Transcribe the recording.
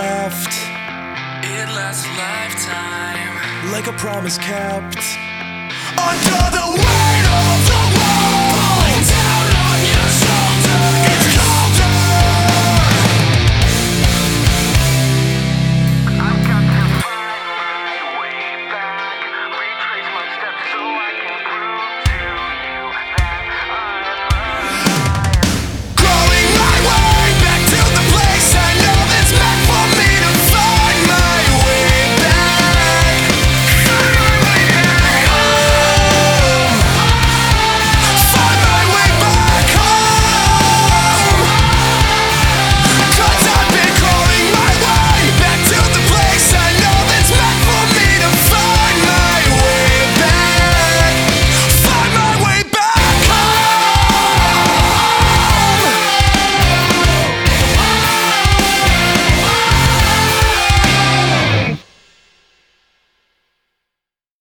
left. It lasts a lifetime. Like a promise kept. Under